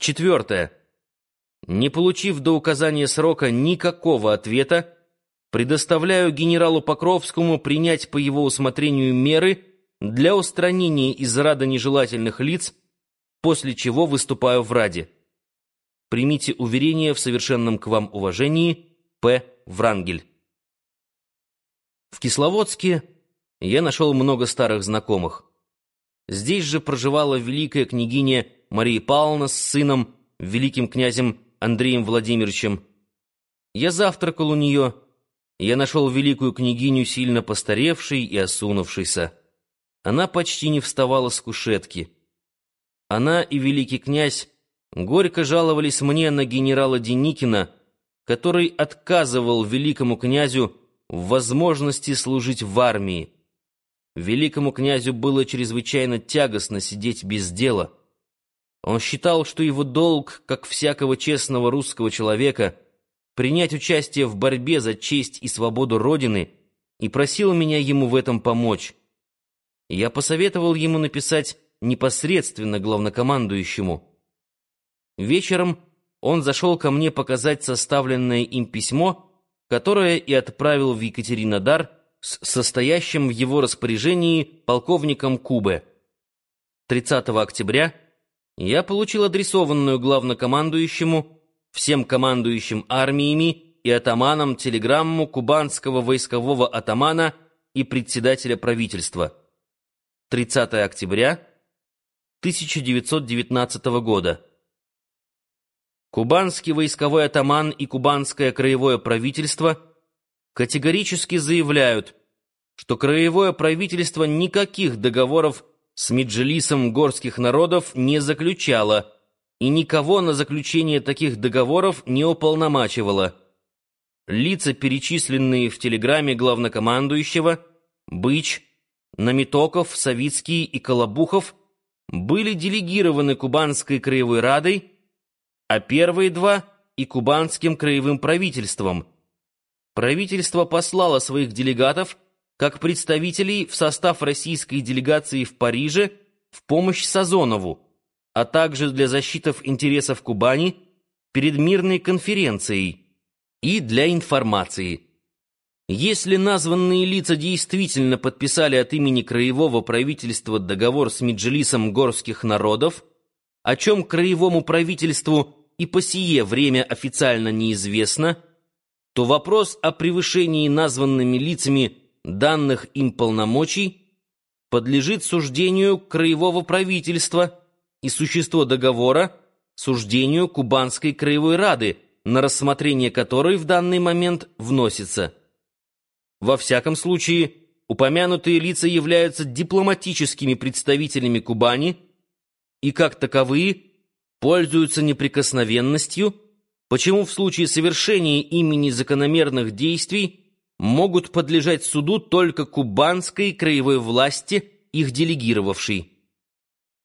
Четвертое. Не получив до указания срока никакого ответа, предоставляю генералу Покровскому принять по его усмотрению меры для устранения из рада нежелательных лиц, после чего выступаю в Раде. Примите уверение в совершенном к вам уважении П. Врангель. В Кисловодске я нашел много старых знакомых. Здесь же проживала великая княгиня Мария Павловна с сыном, великим князем Андреем Владимировичем. Я завтракал у нее, я нашел великую княгиню, сильно постаревшей и осунувшейся. Она почти не вставала с кушетки. Она и великий князь горько жаловались мне на генерала Деникина, который отказывал великому князю в возможности служить в армии. Великому князю было чрезвычайно тягостно сидеть без дела. Он считал, что его долг, как всякого честного русского человека, принять участие в борьбе за честь и свободу Родины и просил меня ему в этом помочь. Я посоветовал ему написать непосредственно главнокомандующему. Вечером он зашел ко мне показать составленное им письмо, которое и отправил в Екатеринодар с состоящим в его распоряжении полковником Кубе. 30 октября я получил адресованную главнокомандующему, всем командующим армиями и атаманам телеграмму кубанского войскового атамана и председателя правительства. 30 октября 1919 года. Кубанский войсковой атаман и кубанское краевое правительство категорически заявляют, что краевое правительство никаких договоров с Меджелисом горских народов не заключало и никого на заключение таких договоров не уполномачивало. Лица, перечисленные в телеграмме главнокомандующего, Быч, Намитоков, Савицкий и Колобухов, были делегированы Кубанской краевой радой, а первые два — и Кубанским краевым правительством. Правительство послало своих делегатов как представителей в состав российской делегации в Париже в помощь Сазонову, а также для защиты интересов Кубани перед мирной конференцией и для информации. Если названные лица действительно подписали от имени краевого правительства договор с Меджлисом горских народов, о чем краевому правительству и по сие время официально неизвестно, то вопрос о превышении названными лицами данных им полномочий подлежит суждению краевого правительства и существо договора суждению Кубанской краевой рады, на рассмотрение которой в данный момент вносится. Во всяком случае, упомянутые лица являются дипломатическими представителями Кубани и, как таковые, пользуются неприкосновенностью, почему в случае совершения ими незакономерных действий могут подлежать суду только кубанской краевой власти, их делегировавшей.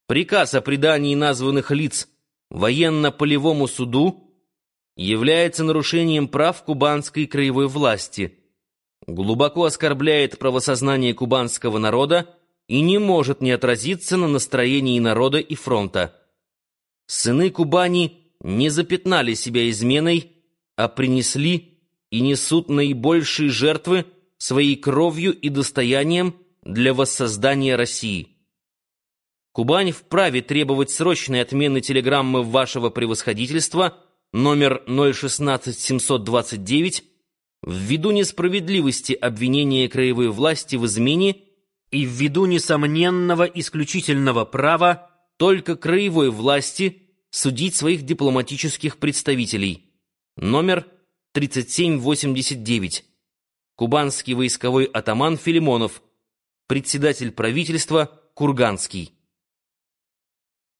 Приказ о предании названных лиц военно-полевому суду является нарушением прав кубанской краевой власти, глубоко оскорбляет правосознание кубанского народа и не может не отразиться на настроении народа и фронта. Сыны Кубани не запятнали себя изменой, а принесли и несут наибольшие жертвы своей кровью и достоянием для воссоздания России. Кубань вправе требовать срочной отмены телеграммы вашего превосходительства номер 016729 ввиду несправедливости обвинения краевой власти в измене и ввиду несомненного исключительного права только краевой власти судить своих дипломатических представителей. Номер 3789. Кубанский войсковой атаман Филимонов. Председатель правительства Курганский.